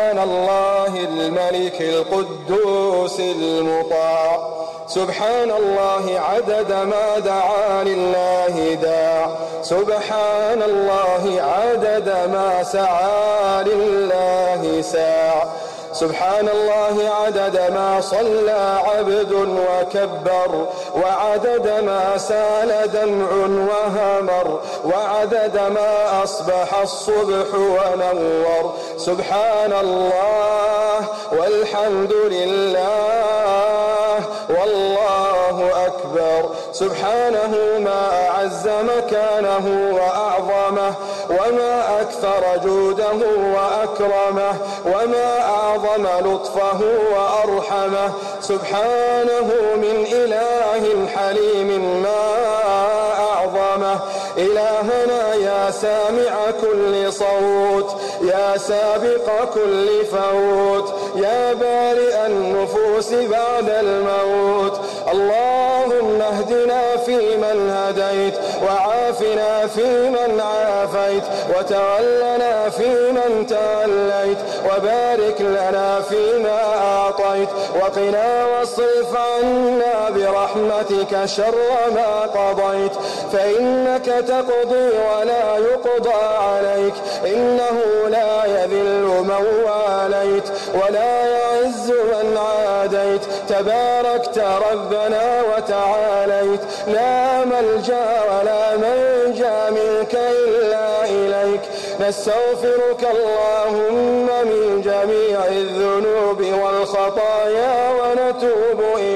سبحان الله الملك القدوس المطاع. سبحان الله عدد ما دعا لله داع. سبحان الله عدد ما سعى لله ساع. سبحان الله عدد ما صلى عبد وكبر وعدد ما سال دمع وهمر وعدد ما أصبح الصبح ونور. سبحان الله والحمد لله والله أكبر. سبحانه ما أعز مكانه وأعظمه وما أكثر جوده وأكرمه وما أعظم لطفه وأرحمه. سبحانه من إله حليم ما أعظمه. إلهنا يا سامع كل صوت يا سابق كل فوت يا بارئ النفوس بعد الموت. اللهم اهدنا فيمن هديت وعافنا فيمن عافيت وتولنا فيمن توليت وبارك لنا فيما أعطيت وقنا واصرف عنا برحمتك شر ما قضيت. فإنك تقضي ولا يقضى عليك إنه لا يذل من واليت ولا يعز من عاديت تباركت ربنا وتعاليت. لا ملجأ ولا منجأ منك إلا إليك. نستغفرك اللهم من جميع الذنوب والخطايا ونتوب إليك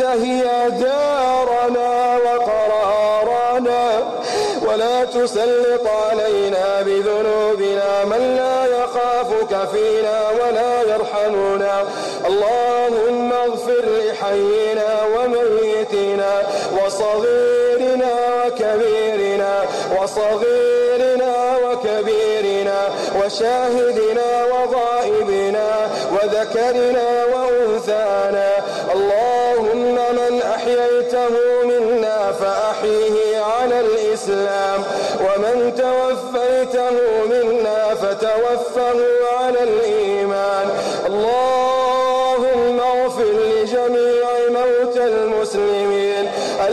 هي دارنا وقرارنا ولا تسلط علينا بذنوبنا من لا يخافك فينا ولا يرحمنا. اللهم اغفر لحينا وميتنا وصغيرنا وكبيرنا وصغيرنا وكبيرنا وشاهدنا وغائبنا وذكرنا وأنثانا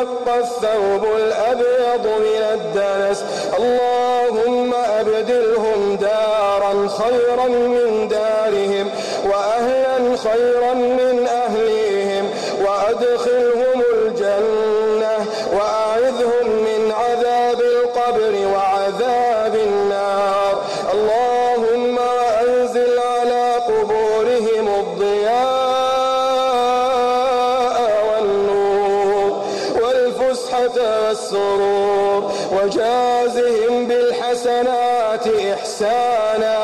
ينقى الثوب الأبيض من الدنس. اللهم أبدلهم دارا خيرا من دارهم وأهلا خيرا من أهليهم والسرور وجازهم بالحسنات إحسانا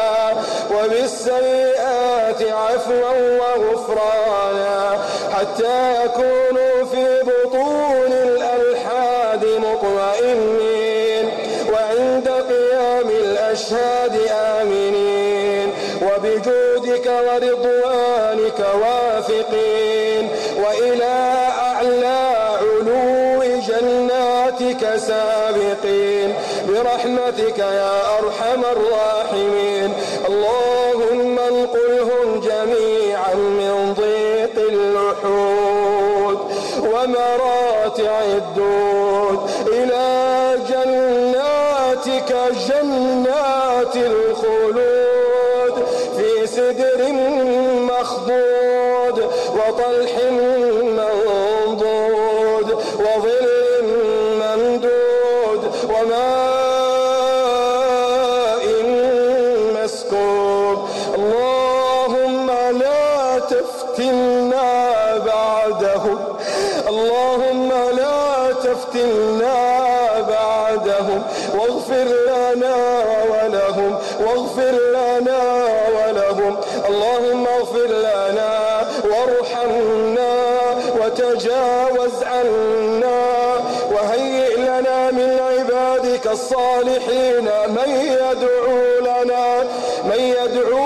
وبالسيئات عفوا وغفرانا حتى يكونوا في بطون الألحاد مطمئنين وعند قيام الأشهاد آمنين وبجودك ورضوانك واثقين وإلى أعلى سابقين برحمتك يا أرحم الراحمين. اللهم انقلهم جميعا من ضيق اللحود ومراتع الدود إلى جناتك جنات الخلود. تفتنا بعده اللهم لا تفتنا بعدهم. واغفر لنا ولهم. واغفر لنا ولهم. اللهم اغفر لنا وارحمنا وتجاوز عنا. وهيئ لنا من عبادك الصالحين. من يدعو لنا؟ من يدعو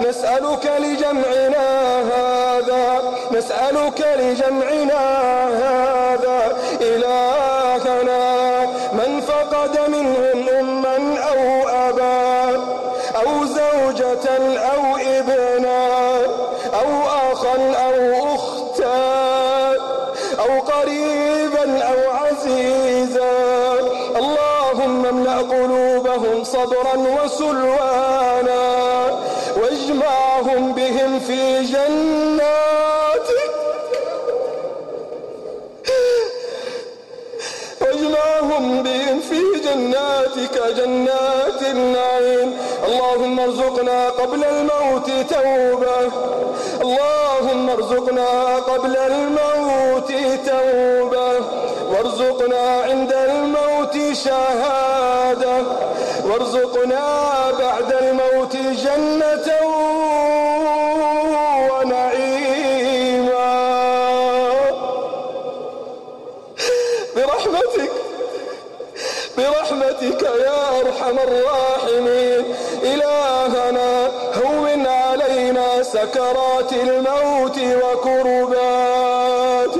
نسألك لجمعنا هذا نسألك لجمعنا هذا. إلهنا من فقد منهم أما أو أبا أو زوجة أو ابنا أو أخا أو أختا أو قريبا أو عزيزا. اللهم املأ قلوبهم صبرا وسلوانا واجمعهم بهم في جناتك واجمعهم بهم في جناتك جنات النعيم. اللهم ارزقنا قبل الموت توبة. اللهم ارزقنا قبل الموت توبة. وارزقنا عند الموت شهادة. وارزقنا بعد الموت جنة برحمتك يا أرحم الراحمين. إلهنا هون علينا سكرات الموت وكربات.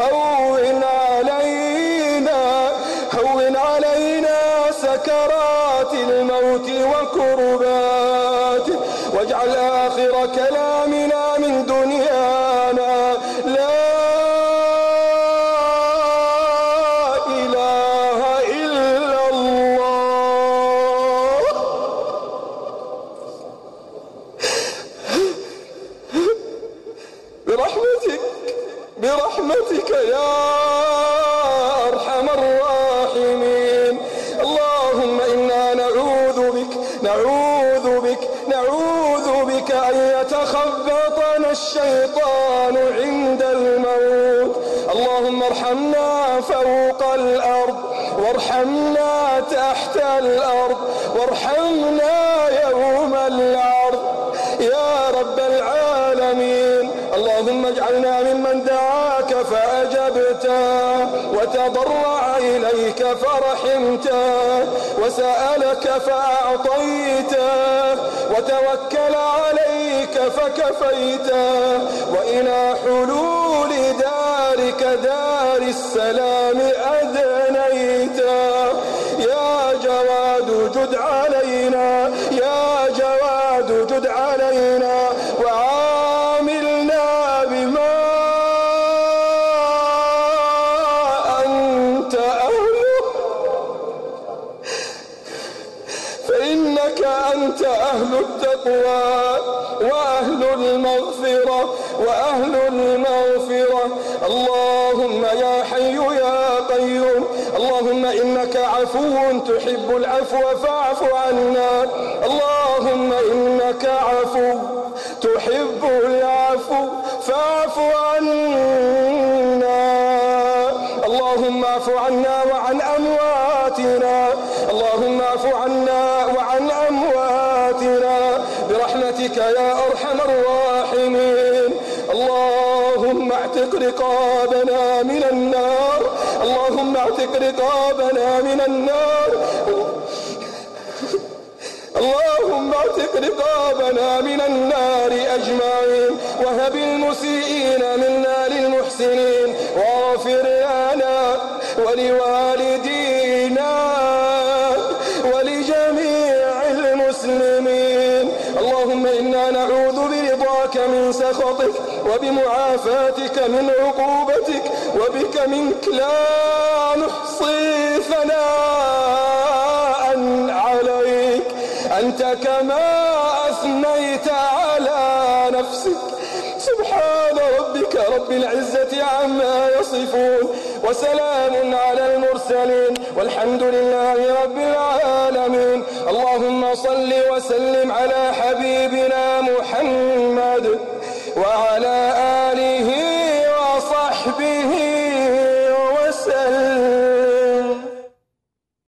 هون علينا هون علينا سكرات الموت وكربات. واجعل آخر كلامنا برحمتك برحمتك يا أرحم الراحمين. اللهم إنا نعوذ بك نعوذ بك نعوذ بك أن يتخبطنا الشيطان عند الموت. اللهم ارحمنا فوق الأرض وارحمنا تحت الأرض وارحمنا فرحمته وسألك فأعطيته وتوكل عليك فكفيته وإلى حلول أنت أهل التقوى وأهل المغفرة وأهل المغفرة. اللهم يا حي يا قيوم اللهم إنك عفو تحب العفو فاعف عنا. اللهم إنك عفو تحب العفو فاعف عنا. اللهم اعف عنا وعن رقابنا من النار. اللهم اعتق رقابنا من النار. اللهم اعتق رقابنا من النار أجمعين. وهب المسيئين منا للمحسنين. واغفر لنا ولوالدينا اللهم إنا نعوذ برضاك من سخطك وبمعافاتك من عقوبتك وبك منك لا نحصي ثناء عليك. أنت كما أثنيت على نفسك. سبحان ربك رب العزة عما يصفون وسلام على المرسلين والحمد لله رب العالمين. اللهم صل وسلم على حبيبنا محمد وعلى